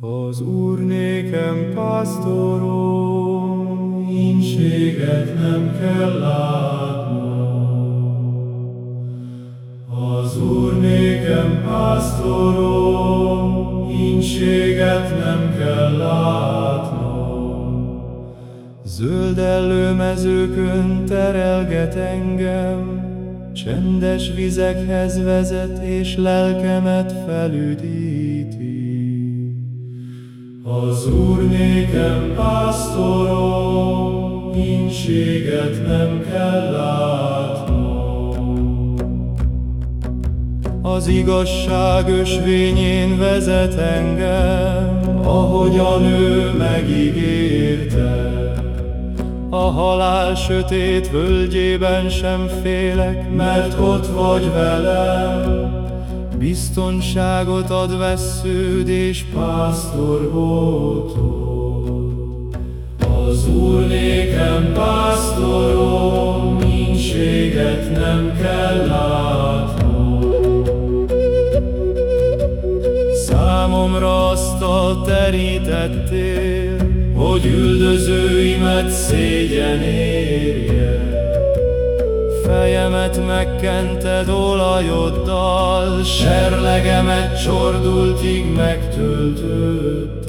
Az Úr nékem pásztorom, ínséget nem kell látnom. Az Úr nékem pásztorom, ínséget nem kell látnom. Zöld előmezőkön terelget engem, Csendes vizekhez vezet, és lelkemet felüdíti. Az Úr nékem pásztorom, ínséget nem kell látnom. Az igazság ösvényén vezet engem, ahogyan ő megígérte. A halál sötét völgyében sem félek, mert ott vagy velem. Biztonságot ad vesződ és pásztorbótól. Az Úr nékem pásztorom, ínséget nem kell látnom. Számomra azt a terítettél, hogy üldözőimet szégyen érje. Fejemet megkented olajoddal, serlegemet csordultig megtöltötte.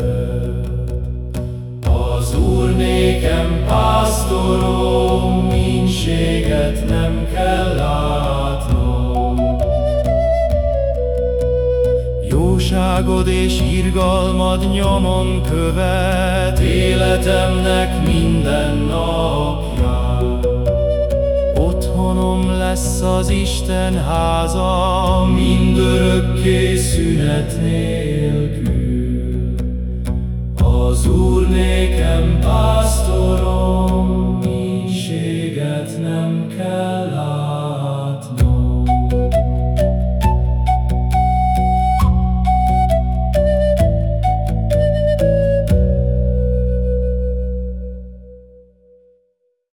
Az Úr nékem pásztorom, Jóságod és irgalmad nyomon követ életemnek minden napján. Otthonom lesz az Isten háza, mindörökké szünet nélkül. Az Úr nékem pásztorom,